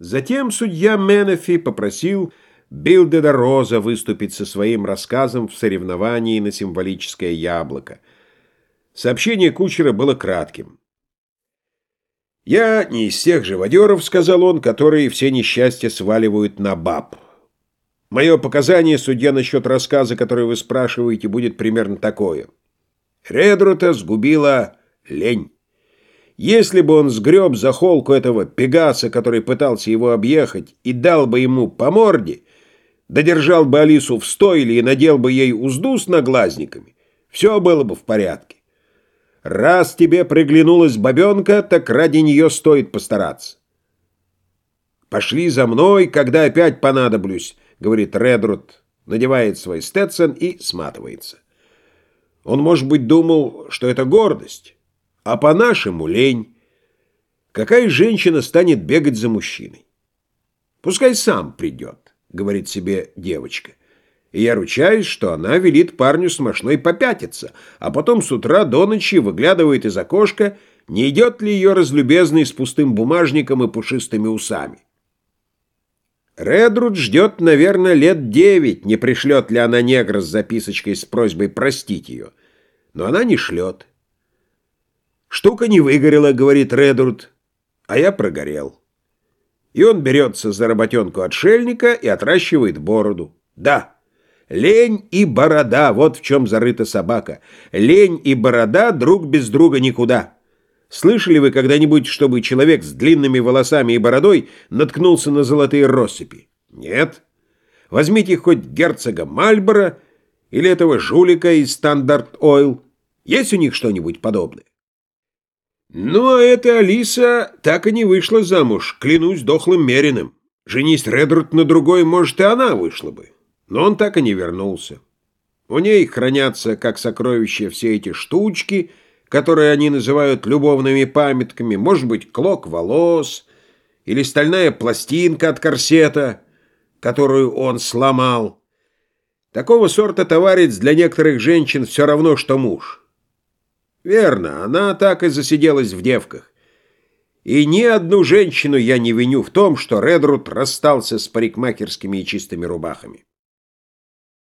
Затем судья Менефи попросил Билдеда Роза выступить со своим рассказом в соревновании на символическое яблоко. Сообщение кучера было кратким. «Я не из тех живодеров, — сказал он, — которые все несчастья сваливают на баб. Мое показание, судья, насчет рассказа, который вы спрашиваете, будет примерно такое. Редрута сгубила лень». Если бы он сгреб за холку этого пегаса, который пытался его объехать, и дал бы ему по морде, додержал бы Алису в стойле и надел бы ей узду с наглазниками, все было бы в порядке. Раз тебе приглянулась бабенка, так ради нее стоит постараться. «Пошли за мной, когда опять понадоблюсь», — говорит Редруд, надевает свой стетсон и сматывается. Он, может быть, думал, что это гордость а по-нашему лень. Какая женщина станет бегать за мужчиной? Пускай сам придет, говорит себе девочка. И я ручаюсь, что она велит парню смешной попятиться, а потом с утра до ночи выглядывает из окошка, не идет ли ее разлюбезный с пустым бумажником и пушистыми усами. Редруд ждет, наверное, лет девять, не пришлет ли она негра с записочкой с просьбой простить ее. Но она не шлет. «Штука не выгорела», — говорит Редурд, — «а я прогорел». И он берется за работенку отшельника и отращивает бороду. Да, лень и борода — вот в чем зарыта собака. Лень и борода друг без друга никуда. Слышали вы когда-нибудь, чтобы человек с длинными волосами и бородой наткнулся на золотые россыпи? Нет. Возьмите хоть герцога Мальбора или этого жулика из Стандарт Ойл. Есть у них что-нибудь подобное? Ну, а эта Алиса так и не вышла замуж, клянусь дохлым мериным. Женись Редруд на другой, может, и она вышла бы. Но он так и не вернулся. У ней хранятся, как сокровища, все эти штучки, которые они называют любовными памятками, может быть, клок волос или стальная пластинка от корсета, которую он сломал. Такого сорта товарищ для некоторых женщин все равно, что муж. Верно, она так и засиделась в девках. И ни одну женщину я не виню в том, что Редруд расстался с парикмахерскими и чистыми рубахами.